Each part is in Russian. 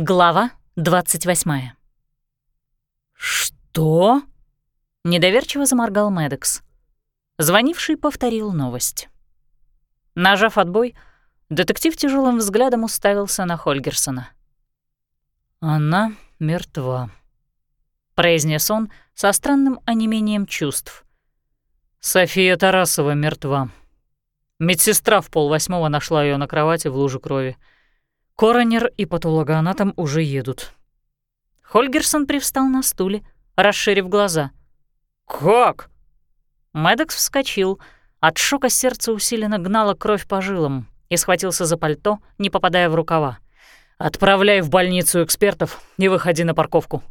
Глава 28. «Что?» — недоверчиво заморгал Медекс. Звонивший повторил новость. Нажав отбой, детектив тяжелым взглядом уставился на Хольгерсона. «Она мертва», — произнес он со странным онемением чувств. «София Тарасова мертва. Медсестра в полвосьмого нашла ее на кровати в луже крови. Коронер и патологоанатом уже едут. Хольгерсон привстал на стуле, расширив глаза. «Как?» Мэддокс вскочил. От шока сердце усиленно гнало кровь по жилам и схватился за пальто, не попадая в рукава. «Отправляй в больницу экспертов и выходи на парковку».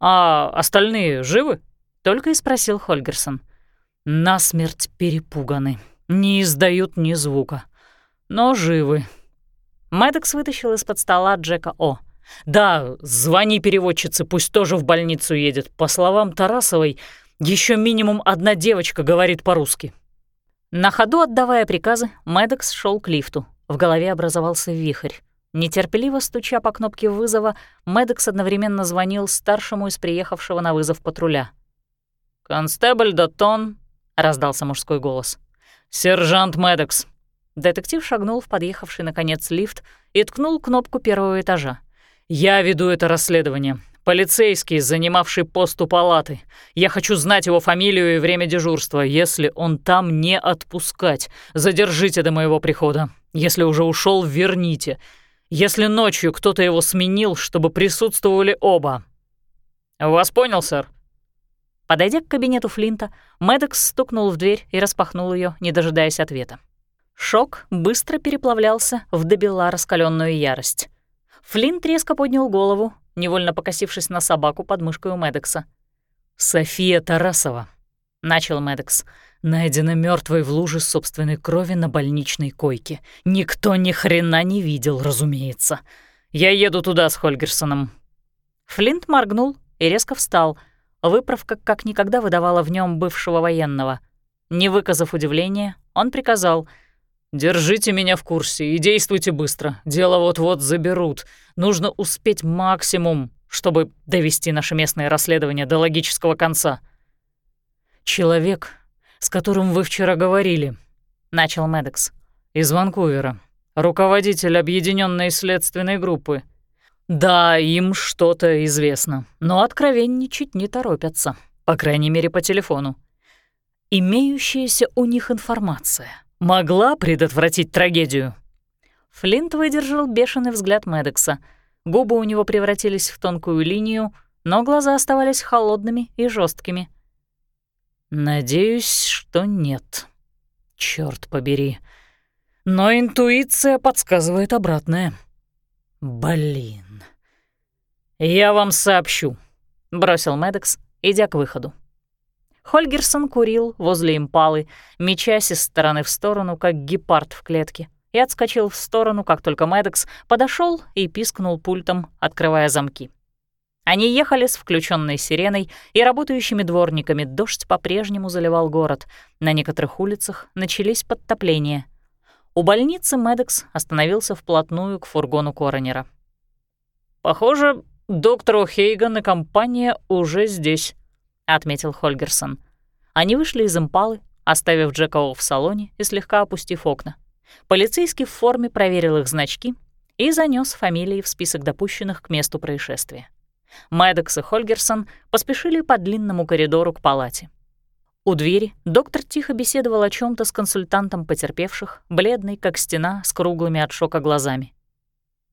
«А остальные живы?» — только и спросил Хольгерсон. «Насмерть перепуганы, не издают ни звука, но живы», Мэддокс вытащил из-под стола Джека О. «Да, звони переводчице, пусть тоже в больницу едет. По словам Тарасовой, еще минимум одна девочка говорит по-русски». На ходу отдавая приказы, Мэддокс шел к лифту. В голове образовался вихрь. Нетерпеливо стуча по кнопке вызова, Мэддокс одновременно звонил старшему из приехавшего на вызов патруля. «Констебль Датон», — раздался мужской голос. «Сержант Мэддокс, Детектив шагнул в подъехавший, наконец, лифт и ткнул кнопку первого этажа. «Я веду это расследование. Полицейский, занимавший пост у палаты. Я хочу знать его фамилию и время дежурства. Если он там, не отпускать. Задержите до моего прихода. Если уже ушел, верните. Если ночью кто-то его сменил, чтобы присутствовали оба. Вас понял, сэр?» Подойдя к кабинету Флинта, Мэддокс стукнул в дверь и распахнул ее, не дожидаясь ответа. Шок быстро переплавлялся в добела раскаленную ярость. Флинт резко поднял голову, невольно покосившись на собаку под мышкой у Медекса. «София Тарасова», — начал Медекс, — «найдена мертвой в луже собственной крови на больничной койке. Никто ни хрена не видел, разумеется. Я еду туда с Хольгерсоном». Флинт моргнул и резко встал. Выправка как никогда выдавала в нем бывшего военного. Не выказав удивления, он приказал — «Держите меня в курсе и действуйте быстро. Дело вот-вот заберут. Нужно успеть максимум, чтобы довести наше местное расследование до логического конца». «Человек, с которым вы вчера говорили», — начал Медекс, — «из Ванкувера, руководитель объединенной следственной группы. Да, им что-то известно, но откровенничать не торопятся, по крайней мере, по телефону. Имеющаяся у них информация могла предотвратить трагедию?» Флинт выдержал бешеный взгляд Медекса. Губы у него превратились в тонкую линию, но глаза оставались холодными и жесткими. «Надеюсь, что нет. Черт побери. Но интуиция подсказывает обратное. Блин. Я вам сообщу», — бросил Медекс, идя к выходу. Хольгерсон курил возле импалы, мечась из стороны в сторону, как гепард в клетке, и отскочил в сторону, как только Мэддокс подошел и пискнул пультом, открывая замки. Они ехали с включенной сиреной и работающими дворниками. Дождь по-прежнему заливал город. На некоторых улицах начались подтопления. У больницы Мэддокс остановился вплотную к фургону коронера. «Похоже, доктор Хейган и компания уже здесь», — отметил Хольгерсон. Они вышли из импалы, оставив Джека в салоне и слегка опустив окна. Полицейский в форме проверил их значки и занес фамилии в список допущенных к месту происшествия. Мэддокс и Хольгерсон поспешили по длинному коридору к палате. У двери доктор тихо беседовал о чем то с консультантом потерпевших, бледный, как стена, с круглыми от шока глазами.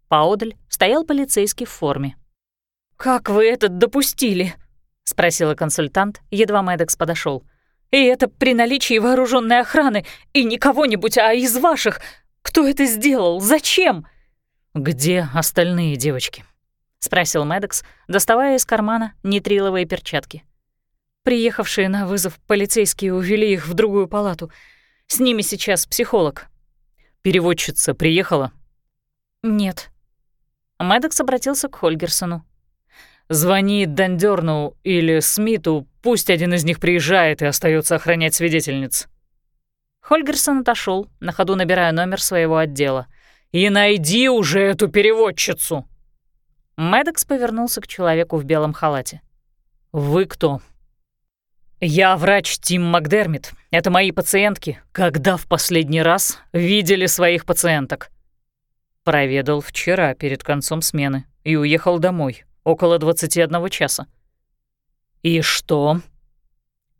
Поодаль стоял полицейский в форме. «Как вы это допустили?» — спросила консультант, едва Мэддокс подошел. «И это при наличии вооруженной охраны, и не кого-нибудь, а из ваших. Кто это сделал? Зачем?» «Где остальные девочки?» — спросил Мэддокс, доставая из кармана нитриловые перчатки. Приехавшие на вызов полицейские увели их в другую палату. С ними сейчас психолог. «Переводчица приехала?» «Нет». Мэддокс обратился к Хольгерсону. Звони Дандерну или Смиту, пусть один из них приезжает и остается охранять свидетельниц». Хольгерсон отошел, на ходу набирая номер своего отдела. «И найди уже эту переводчицу!» Мэддокс повернулся к человеку в белом халате. «Вы кто?» «Я врач Тим Макдермит. Это мои пациентки. Когда в последний раз видели своих пациенток?» Проведал вчера перед концом смены и уехал домой около 21 часа. «И что?»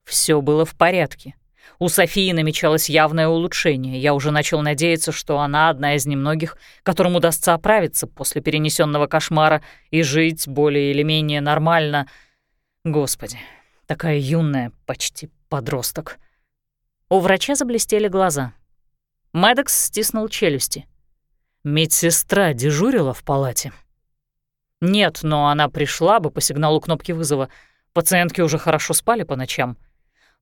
Все было в порядке. У Софии намечалось явное улучшение. Я уже начал надеяться, что она одна из немногих, которым удастся оправиться после перенесенного кошмара и жить более или менее нормально. Господи, такая юная, почти подросток. У врача заблестели глаза. Мэддокс стиснул челюсти. Медсестра дежурила в палате. Нет, но она пришла бы по сигналу кнопки вызова. Пациентки уже хорошо спали по ночам.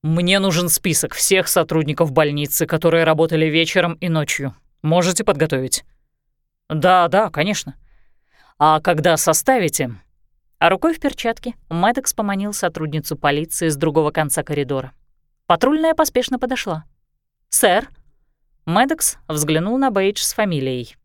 Мне нужен список всех сотрудников больницы, которые работали вечером и ночью. Можете подготовить? Да, да, конечно. А когда составите... А рукой в перчатке Мэддокс поманил сотрудницу полиции с другого конца коридора. Патрульная поспешно подошла. «Сэр?» Мэддокс взглянул на Бейдж с фамилией.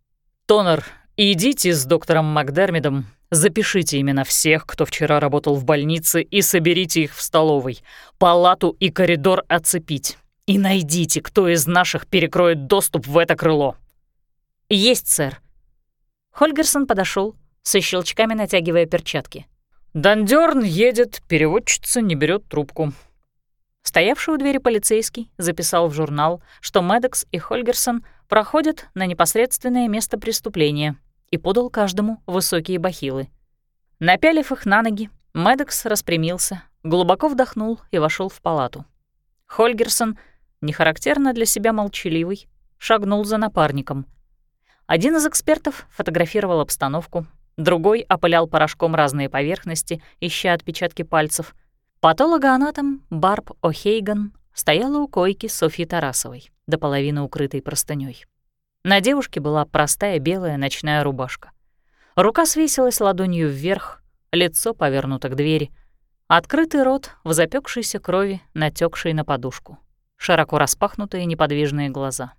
«Тонер, идите с доктором Макдермидом Запишите имена всех, кто вчера работал в больнице, и соберите их в столовой. Палату и коридор оцепить. И найдите, кто из наших перекроет доступ в это крыло». «Есть, сэр». Хольгерсон подошел, со щелчками натягивая перчатки. «Дандёрн едет, переводчица не берет трубку». Стоявший у двери полицейский записал в журнал, что Медекс и Хольгерсон проходят на непосредственное место преступления — и подал каждому высокие бахилы. Напялив их на ноги, Медекс распрямился, глубоко вдохнул и вошел в палату. Хольгерсон, нехарактерно для себя молчаливый, шагнул за напарником. Один из экспертов фотографировал обстановку, другой опылял порошком разные поверхности, ища отпечатки пальцев. Патологоанатом Барб О'Хейган стояла у койки Софьи Тарасовой, до половины укрытой простынёй. На девушке была простая белая ночная рубашка. Рука свесилась ладонью вверх, лицо повернуто к двери. Открытый рот в запекшейся крови, натекшей на подушку. Широко распахнутые неподвижные глаза.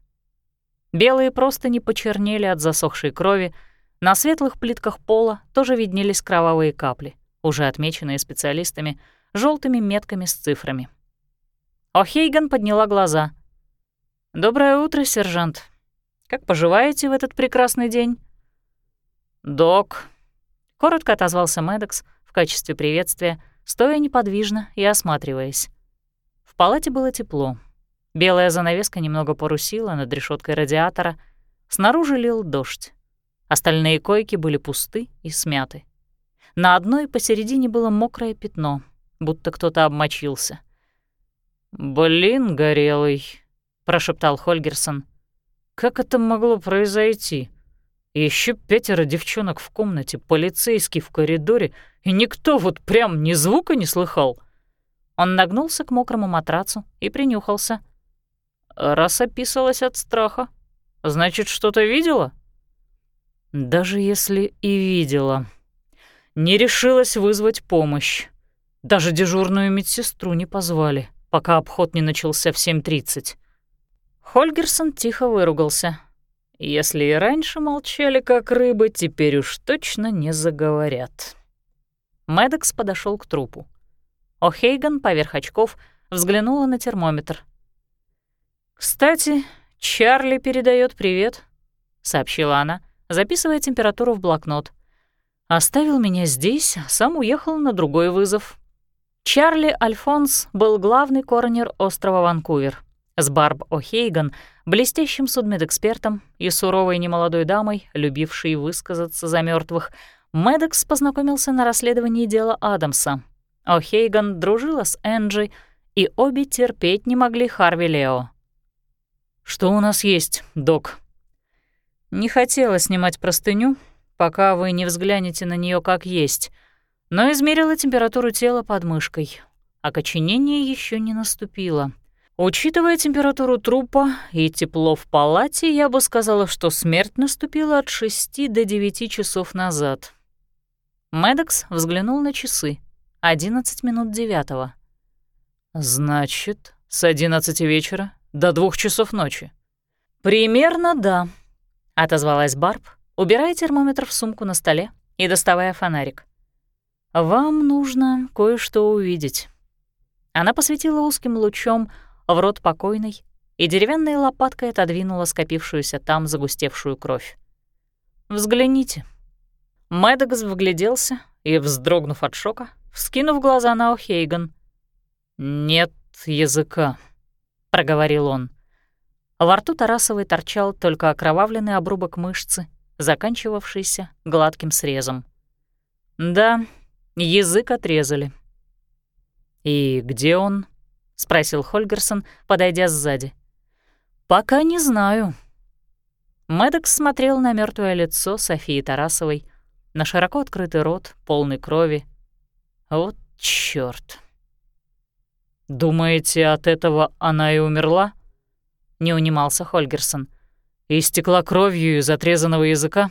Белые просто не почернели от засохшей крови, на светлых плитках пола тоже виднелись кровавые капли, уже отмеченные специалистами, желтыми метками с цифрами. О'Хейган подняла глаза. «Доброе утро, сержант», как поживаете в этот прекрасный день?» «Док», — коротко отозвался Мэддокс в качестве приветствия, стоя неподвижно и осматриваясь. В палате было тепло. Белая занавеска немного порусила над решеткой радиатора. Снаружи лил дождь. Остальные койки были пусты и смяты. На одной посередине было мокрое пятно, будто кто-то обмочился. «Блин, горелый», — прошептал Хольгерсон. Как это могло произойти? Еще пятеро девчонок в комнате, полицейский в коридоре, и никто вот прям ни звука не слыхал. Он нагнулся к мокрому матрацу и принюхался. Раз описалась от страха, значит, что-то видела? Даже если и видела. Не решилась вызвать помощь. Даже дежурную медсестру не позвали, пока обход не начался в 7.30. Хольгерсон тихо выругался. Если и раньше молчали как рыбы, теперь уж точно не заговорят. Медекс подошел к трупу. О'Хейган поверх очков взглянула на термометр. «Кстати, Чарли передает привет», — сообщила она, записывая температуру в блокнот. «Оставил меня здесь, а сам уехал на другой вызов». Чарли Альфонс был главный коронер острова Ванкувер с Барб О'Хейган, блестящим судмедэкспертом и суровой немолодой дамой, любившей высказаться за мертвых, Медекс познакомился на расследовании дела Адамса. О'Хейган дружила с Энджи, и обе терпеть не могли Харви Лео. «Что у нас есть, док?» «Не хотела снимать простыню, пока вы не взглянете на нее как есть, но измерила температуру тела под мышкой. Окоченение еще не наступило». Учитывая температуру трупа и тепло в палате, я бы сказала, что смерть наступила от 6 до 9 часов назад. Медекс взглянул на часы. 11 минут девятого. «Значит, с 11 вечера до двух часов ночи?» «Примерно да», — отозвалась Барб, убирая термометр в сумку на столе и доставая фонарик. «Вам нужно кое-что увидеть». Она посветила узким лучом в рот покойной и деревянной лопаткой отодвинула скопившуюся там загустевшую кровь. «Взгляните». Мэддокс вгляделся и, вздрогнув от шока, вскинув глаза на О'Хейган. «Нет языка», — проговорил он. Во рту Тарасовой торчал только окровавленный обрубок мышцы, заканчивавшийся гладким срезом. «Да, язык отрезали». «И где он?» — спросил Хольгерсон, подойдя сзади. «Пока не знаю». Мэддокс смотрел на мертвое лицо Софии Тарасовой, на широко открытый рот, полный крови. Вот чёрт. «Думаете, от этого она и умерла?» — не унимался Хольгерсон. «Истекла кровью из отрезанного языка?»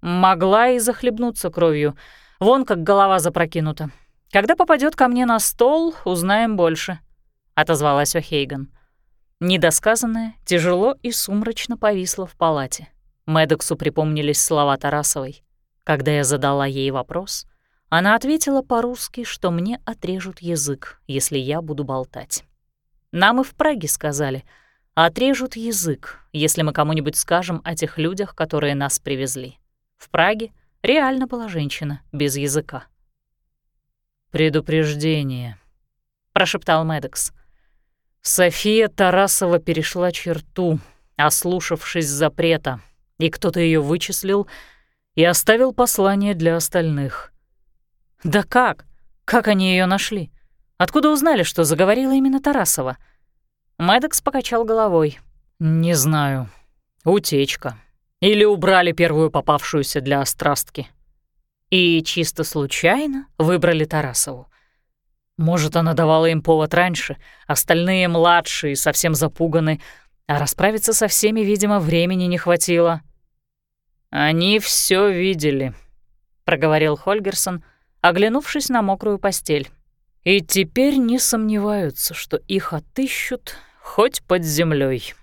«Могла и захлебнуться кровью. Вон как голова запрокинута. Когда попадет ко мне на стол, узнаем больше», — отозвалась О'Хейган. Недосказанное тяжело и сумрачно повисло в палате. Мэддоксу припомнились слова Тарасовой. Когда я задала ей вопрос, она ответила по-русски, что мне отрежут язык, если я буду болтать. Нам и в Праге сказали, отрежут язык, если мы кому-нибудь скажем о тех людях, которые нас привезли. В Праге реально была женщина без языка. «Предупреждение», — прошептал Медекс. София Тарасова перешла черту, ослушавшись запрета, и кто-то ее вычислил и оставил послание для остальных. Да как? Как они ее нашли? Откуда узнали, что заговорила именно Тарасова? Медекс покачал головой. Не знаю. Утечка. Или убрали первую попавшуюся для острастки и чисто случайно выбрали Тарасову. Может, она давала им повод раньше, остальные младшие совсем запуганы, а расправиться со всеми, видимо, времени не хватило. «Они все видели», — проговорил Хольгерсон, оглянувшись на мокрую постель. «И теперь не сомневаются, что их отыщут хоть под землей.